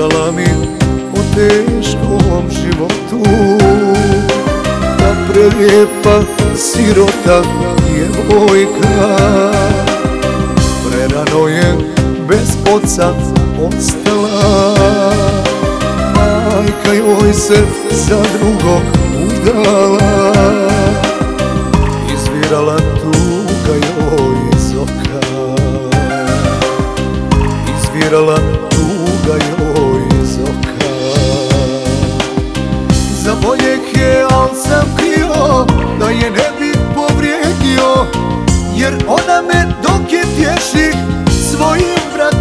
Pričala mi o teškom životu. Ta prelijepa sirota djevojka. Prerano je bez oca ostala. Majka joj se za drugog udala. Izvirala tuga joj iz oka. Izvirala tuga joj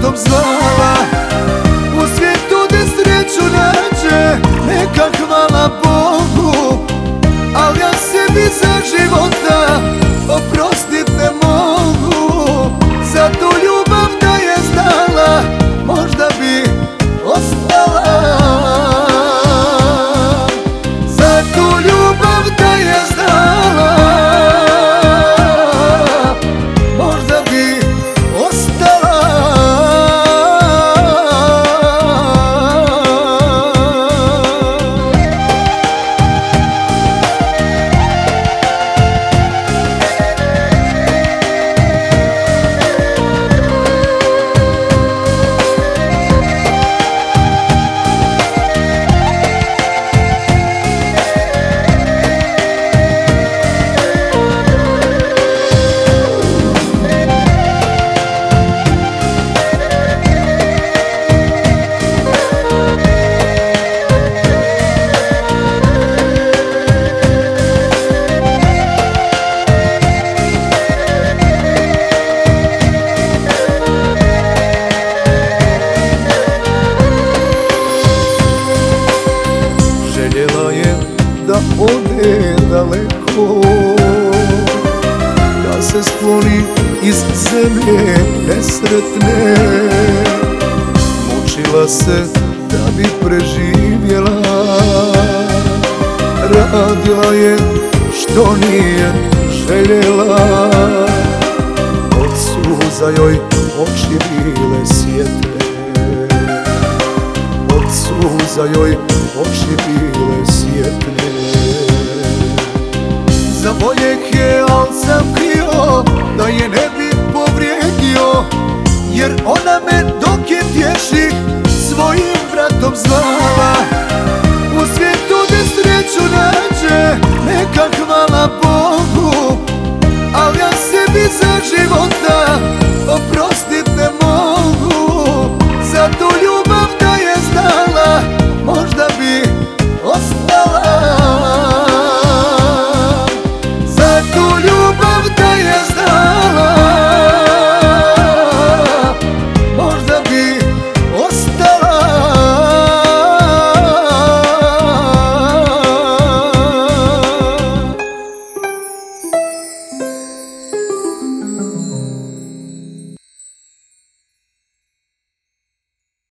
bratom zvala Da se skloni iz zemlje nesretne. Mučila se da bi preživjela. Radila je što nije željela. Od suza joj oči bile sjetne od suza joj oči bile sjetne za bolje je, al sam krio Da je ne bi povrijedio. Jer ona me dok je tješi Svojim bratom zvala. U svijetu gdje sreću nađe Neka hvala Bogu. Al ja sebi za života Oprostit ne mogu. Za tu ljubav da je znala não day